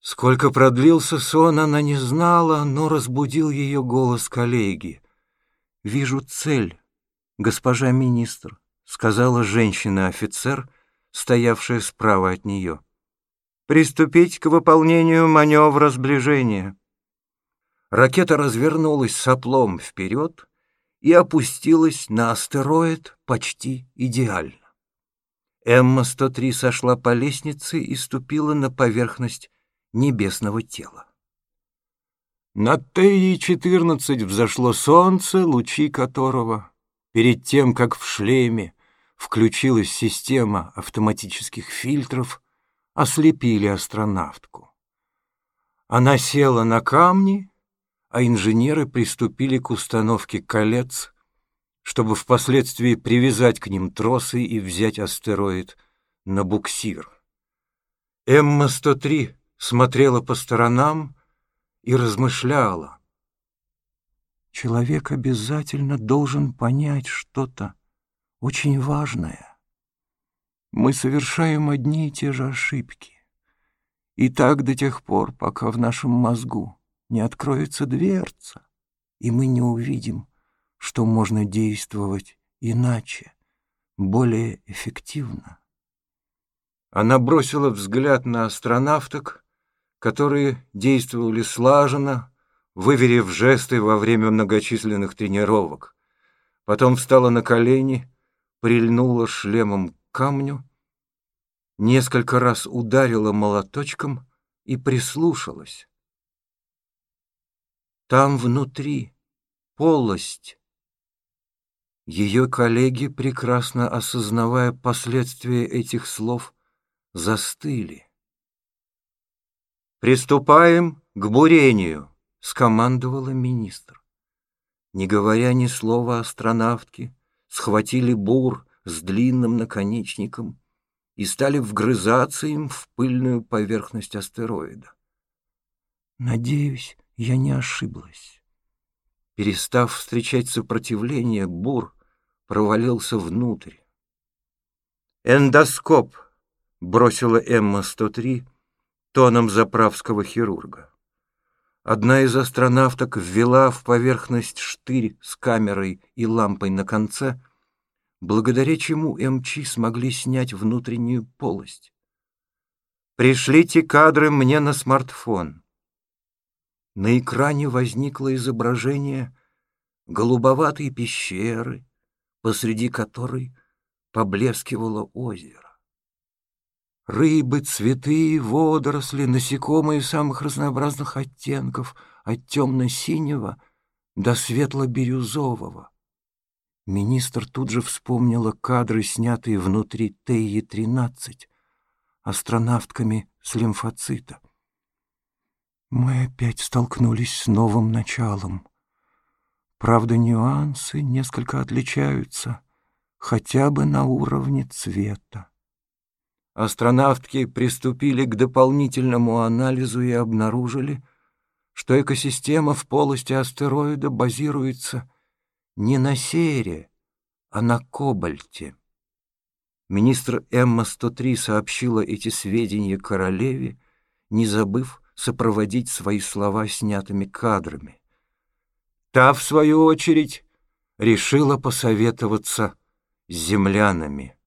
Сколько продлился сон, она не знала, но разбудил ее голос коллеги. «Вижу цель, госпожа министр», — сказала женщина-офицер, стоявшая справа от нее. «Приступить к выполнению маневра сближения». Ракета развернулась соплом вперед и опустилась на астероид почти идеально. Эмма-103 сошла по лестнице и ступила на поверхность небесного тела. Над Теей-14 взошло солнце, лучи которого, перед тем, как в шлеме включилась система автоматических фильтров, ослепили астронавтку. Она села на камни, а инженеры приступили к установке колец, чтобы впоследствии привязать к ним тросы и взять астероид на буксир. Эмма-103 смотрела по сторонам и размышляла. Человек обязательно должен понять что-то очень важное. Мы совершаем одни и те же ошибки. И так до тех пор, пока в нашем мозгу не откроется дверца, и мы не увидим, что можно действовать иначе, более эффективно. Она бросила взгляд на астронавток, которые действовали слаженно, выверив жесты во время многочисленных тренировок. Потом встала на колени, прильнула шлемом к камню, несколько раз ударила молоточком и прислушалась. Там внутри полость. Ее коллеги, прекрасно осознавая последствия этих слов, застыли. «Приступаем к бурению», — скомандовала министр. Не говоря ни слова астронавтки, схватили бур с длинным наконечником и стали вгрызаться им в пыльную поверхность астероида. Надеюсь, я не ошиблась. Перестав встречать сопротивление, бур провалился внутрь. «Эндоскоп!» — бросила Эмма-103, тоном заправского хирурга. Одна из астронавток ввела в поверхность штырь с камерой и лампой на конце, благодаря чему МЧ смогли снять внутреннюю полость. «Пришлите кадры мне на смартфон». На экране возникло изображение голубоватой пещеры, посреди которой поблескивало озеро. Рыбы, цветы, водоросли, насекомые самых разнообразных оттенков, от темно-синего до светло-бирюзового. Министр тут же вспомнила кадры, снятые внутри Теи-13, астронавтками с лимфоцита. Мы опять столкнулись с новым началом. Правда, нюансы несколько отличаются, хотя бы на уровне цвета астронавтки приступили к дополнительному анализу и обнаружили, что экосистема в полости астероида базируется не на сере, а на кобальте. Министр Эмма-103 сообщила эти сведения королеве, не забыв сопроводить свои слова снятыми кадрами. Та, в свою очередь, решила посоветоваться с землянами.